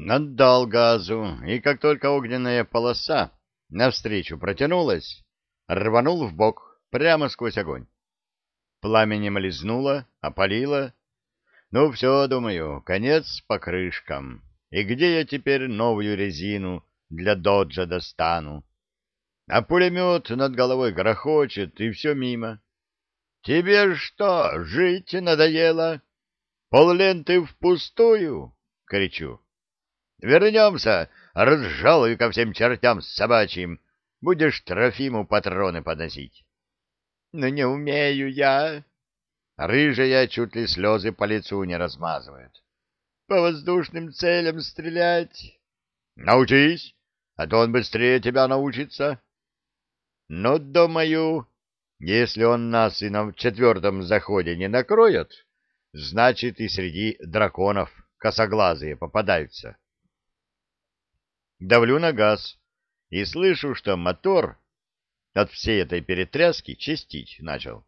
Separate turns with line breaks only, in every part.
Наддал газу, и как только огненная полоса навстречу протянулась, рванул в бок прямо сквозь огонь. Пламенем лизнуло, опалило. Ну все, думаю, конец по крышкам. И где я теперь новую резину для доджа достану? А пулемет над головой грохочет, и все мимо. Тебе что, жить надоело? Полленты впустую? — кричу. Вернемся, разжалуй ко всем чертям собачьим. Будешь Трофиму патроны подносить. Но ну, не умею я. Рыжая чуть ли слезы по лицу не размазывает. По воздушным целям стрелять. Научись, а то он быстрее тебя научится. Но, думаю, если он нас и на четвертом заходе не накроет, значит и среди драконов косоглазые попадаются. Давлю на газ и слышу, что мотор от всей этой перетряски чистить начал.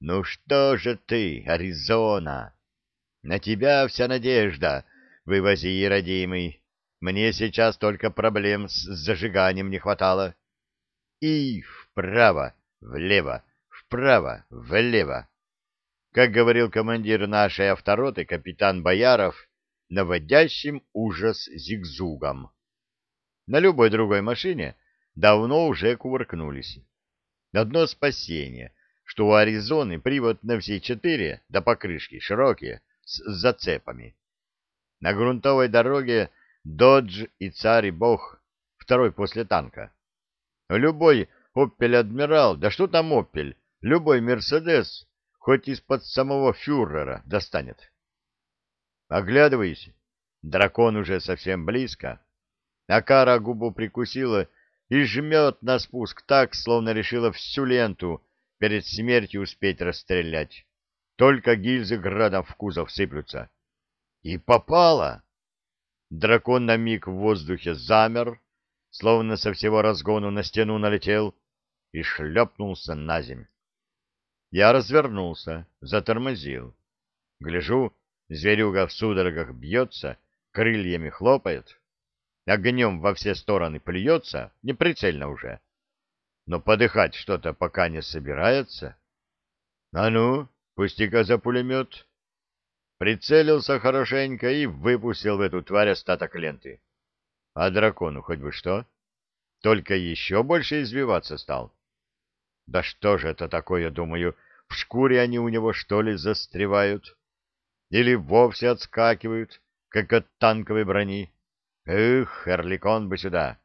Ну что же ты, Аризона? На тебя вся надежда. Вывози, родимый. Мне сейчас только проблем с зажиганием не хватало. И вправо, влево, вправо, влево. Как говорил командир нашей автороты капитан Бояров, наводящим ужас зигзугом. На любой другой машине давно уже кувыркнулись. Одно спасение, что у Аризоны привод на все четыре до покрышки широкие, с зацепами. На грунтовой дороге Додж и Царь и Бог, второй после танка. Любой Опель Адмирал, да что там Опель, любой Мерседес, хоть из-под самого фюрера достанет. Оглядывайся, дракон уже совсем близко. Акара губу прикусила и жмет на спуск так, словно решила всю ленту перед смертью успеть расстрелять. Только гильзы градом в кузов сыплются. И попала! Дракон на миг в воздухе замер, словно со всего разгону на стену налетел, и шлепнулся на земь. Я развернулся, затормозил. Гляжу, зверюга в судорогах бьется, крыльями хлопает, огнем во все стороны плюется, неприцельно уже. Но подыхать что-то пока не собирается. А ну, пусти-ка за пулемет. Прицелился хорошенько и выпустил в эту тварь остаток ленты. А дракону хоть бы что? Только еще больше извиваться стал. Да что же это такое, думаю, в шкуре они у него, что ли, застревают? Или вовсе отскакивают, как от танковой брони? Эх, Эрликон бы сюда!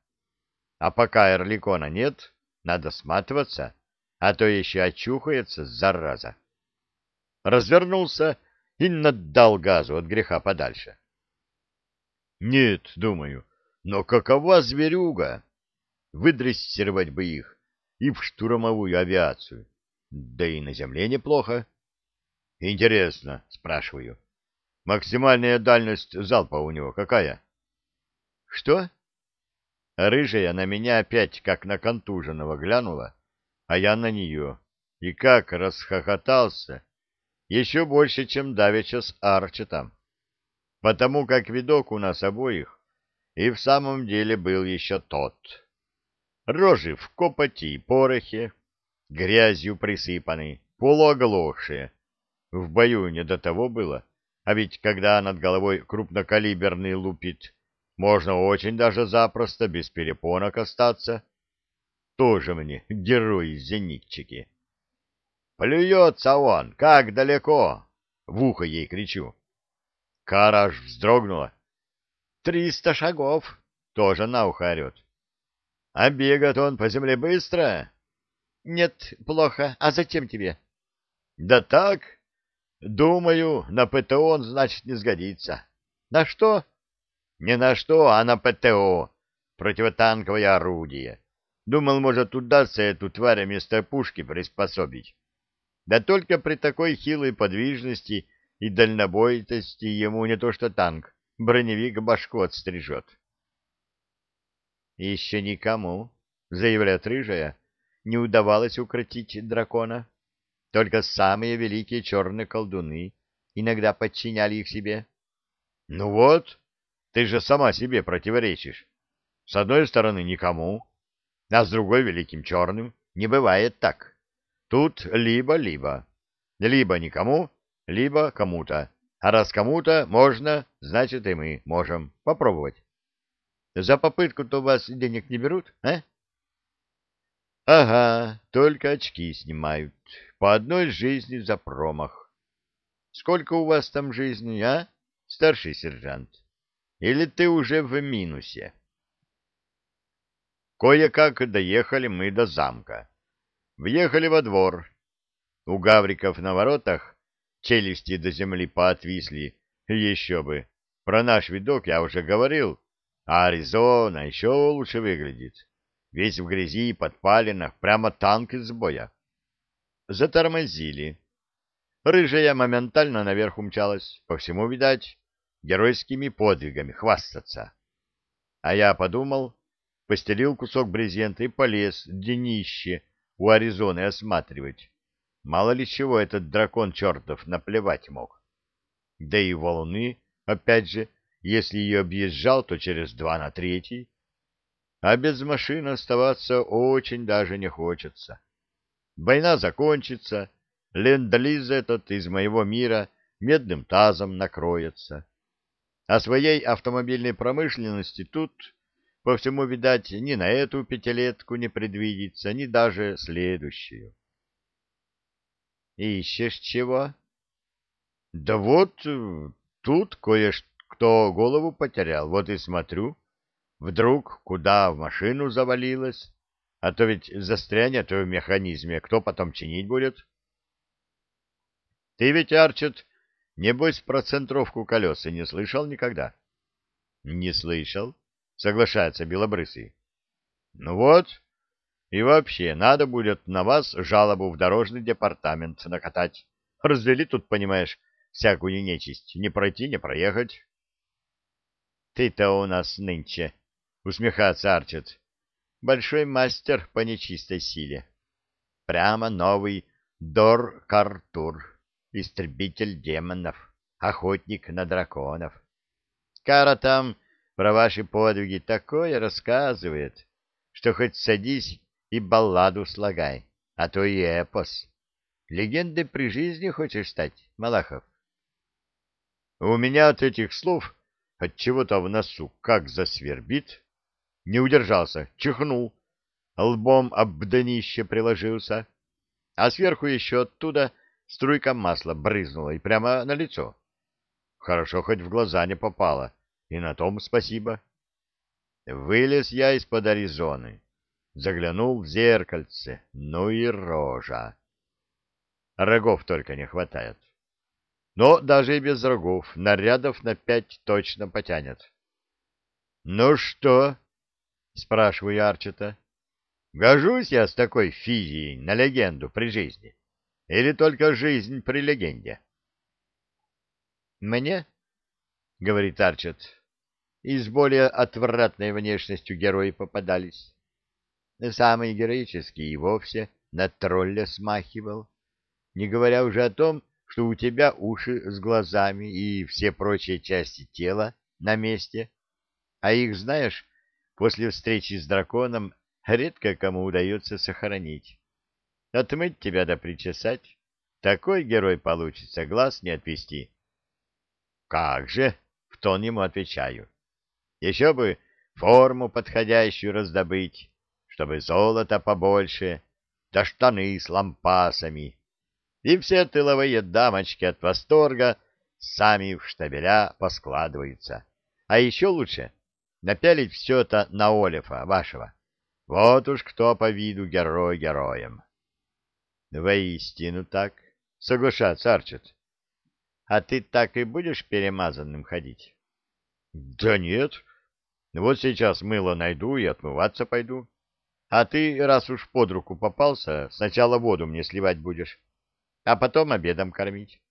А пока Эрликона нет, надо сматываться, а то еще очухается, зараза. Развернулся и наддал газу от греха подальше. Нет, думаю, но какова зверюга? Выдрессировать бы их и в штурмовую авиацию. Да и на земле неплохо. Интересно, спрашиваю. Максимальная дальность залпа у него какая? Что? Рыжая на меня опять как на контуженного глянула, а я на нее. И как расхохотался. Еще больше, чем давеча с Арчетом. Потому как видок у нас обоих и в самом деле был еще тот рожи в копоти и порохе, грязью присыпаны, полуоглохшие. В бою не до того было, а ведь когда над головой крупнокалиберный лупит, можно очень даже запросто без перепонок остаться. Тоже мне герои-зенитчики. Плюется он, как далеко! В ухо ей кричу. Караж вздрогнула. Триста шагов, тоже на ухо орет. А бегает он по земле быстро? Нет, плохо. А зачем тебе? Да так. Думаю, на ПТО он, значит, не сгодится. На что? Не на что, а на ПТО. Противотанковое орудие. Думал, может, удастся эту тварь вместо пушки приспособить. Да только при такой хилой подвижности и дальнобойтости ему не то что танк, броневик башку отстрижет. Еще никому, заявляет рыжая, не удавалось укротить дракона. Только самые великие черные колдуны иногда подчиняли их себе. Ну вот, Ты же сама себе противоречишь. С одной стороны никому, а с другой великим черным. Не бывает так. Тут либо-либо. Либо никому, либо кому-то. А раз кому-то можно, значит и мы можем попробовать. За попытку-то у вас денег не берут, а? Ага, только очки снимают. По одной жизни за промах. Сколько у вас там жизни, а, старший сержант? Или ты уже в минусе? Кое-как доехали мы до замка. Въехали во двор. У гавриков на воротах челюсти до земли поотвисли. Еще бы. Про наш видок я уже говорил. А Аризона еще лучше выглядит. Весь в грязи и подпалинах, прямо танк из боя. Затормозили. Рыжая моментально наверх умчалась. По всему, видать, геройскими подвигами хвастаться. А я подумал, постелил кусок брезента и полез днище у Аризоны осматривать. Мало ли чего этот дракон чертов наплевать мог. Да и волны, опять же, если ее объезжал, то через два на третий. А без машины оставаться очень даже не хочется. Война закончится, ленд-лиз этот из моего мира медным тазом накроется. А своей автомобильной промышленности тут, по всему, видать, ни на эту пятилетку не предвидится, ни даже следующую. «Ищешь чего?» «Да вот, э, тут кое-кто голову потерял, вот и смотрю. Вдруг куда в машину завалилось, а то ведь застрянет в механизме, кто потом чинить будет?» «Ты ведь, Арчет, Небось, про центровку колеса не слышал никогда? — Не слышал, — соглашается Белобрысый. — Ну вот, и вообще, надо будет на вас жалобу в дорожный департамент накатать. Развели тут, понимаешь, всякую нечисть. Не пройти, не проехать. — Ты-то у нас нынче, — усмехается Арчет. — Большой мастер по нечистой силе. Прямо новый Дор-Картур истребитель демонов, охотник на драконов. Кара там про ваши подвиги такое рассказывает, что хоть садись и балладу слагай, а то и эпос. Легенды при жизни хочешь стать, Малахов? У меня от этих слов от чего-то в носу как засвербит. Не удержался, чихнул, лбом об днище приложился, а сверху еще оттуда Струйка масла брызнула и прямо на лицо. Хорошо, хоть в глаза не попало, и на том спасибо. Вылез я из-под Аризоны, заглянул в зеркальце, ну и рожа. Рогов только не хватает. Но даже и без рогов нарядов на пять точно потянет. — Ну что? — спрашиваю Арчета. — Гожусь я с такой физией на легенду при жизни. — или только жизнь при легенде? «Мне?» — говорит Арчет. «Из более отвратной внешностью герои попадались. Самый героический и вовсе на тролля смахивал, не говоря уже о том, что у тебя уши с глазами и все прочие части тела на месте, а их, знаешь, после встречи с драконом редко кому удается сохранить. Отмыть тебя да причесать. Такой герой получится, глаз не отвести. Как же, в тон ему отвечаю. Еще бы форму подходящую раздобыть, чтобы золота побольше, да штаны с лампасами. И все тыловые дамочки от восторга сами в штабеля поскладываются. А еще лучше напялить все это на Олефа вашего. Вот уж кто по виду герой героем. Воистину так, соглашается Арчет. А ты так и будешь перемазанным ходить? Да нет. Вот сейчас мыло найду и отмываться пойду. А ты, раз уж под руку попался, сначала воду мне сливать будешь, а потом обедом кормить.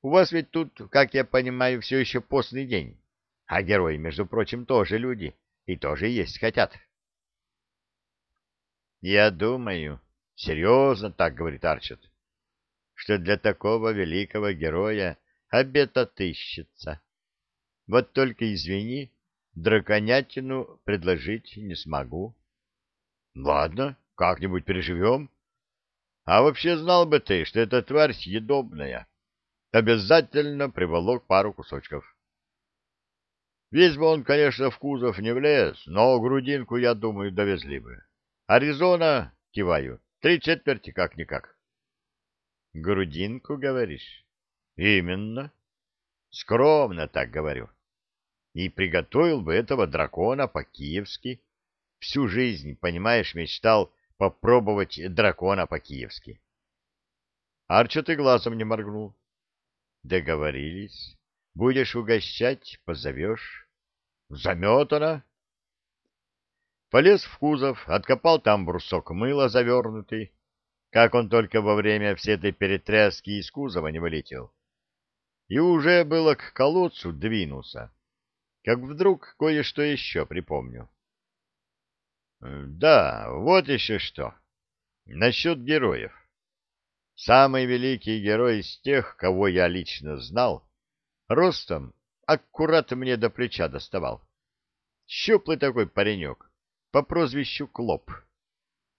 У вас ведь тут, как я понимаю, все еще постный день. А герои, между прочим, тоже люди и тоже есть хотят. Я думаю, Серьезно так говорит Арчет, что для такого великого героя обед отыщется. Вот только извини, драконятину предложить не смогу. Ладно, как-нибудь переживем. А вообще знал бы ты, что эта тварь съедобная. Обязательно приволок пару кусочков. Весь бы он, конечно, в кузов не влез, но грудинку, я думаю, довезли бы. Аризона, киваю, три четверти как-никак. Грудинку, говоришь? Именно. Скромно так говорю. И приготовил бы этого дракона по-киевски. Всю жизнь, понимаешь, мечтал попробовать дракона по-киевски. Арча ты глазом не моргнул. Договорились. Будешь угощать, позовешь. Заметано. Полез в кузов, откопал там брусок мыла завернутый, как он только во время всей этой перетряски из кузова не вылетел. И уже было к колодцу двинулся, как вдруг кое-что еще припомню. Да, вот еще что. Насчет героев. Самый великий герой из тех, кого я лично знал, ростом аккурат мне до плеча доставал. Щуплый такой паренек, по прозвищу Клоп.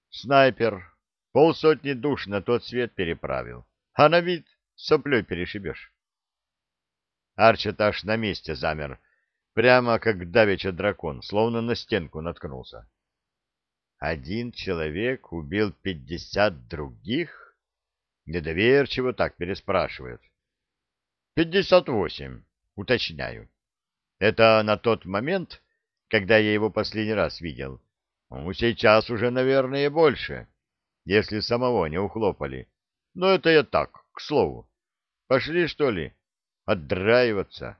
Снайпер, полсотни душ на тот свет переправил, а на вид соплей перешибешь. Арчет аж на месте замер, прямо как давеча дракон, словно на стенку наткнулся. Один человек убил пятьдесят других? Недоверчиво так переспрашивает. Пятьдесят восемь, уточняю. Это на тот момент, когда я его последний раз видел. Ну, сейчас уже, наверное, больше, если самого не ухлопали. Но это я так, к слову. Пошли, что ли, отдраиваться.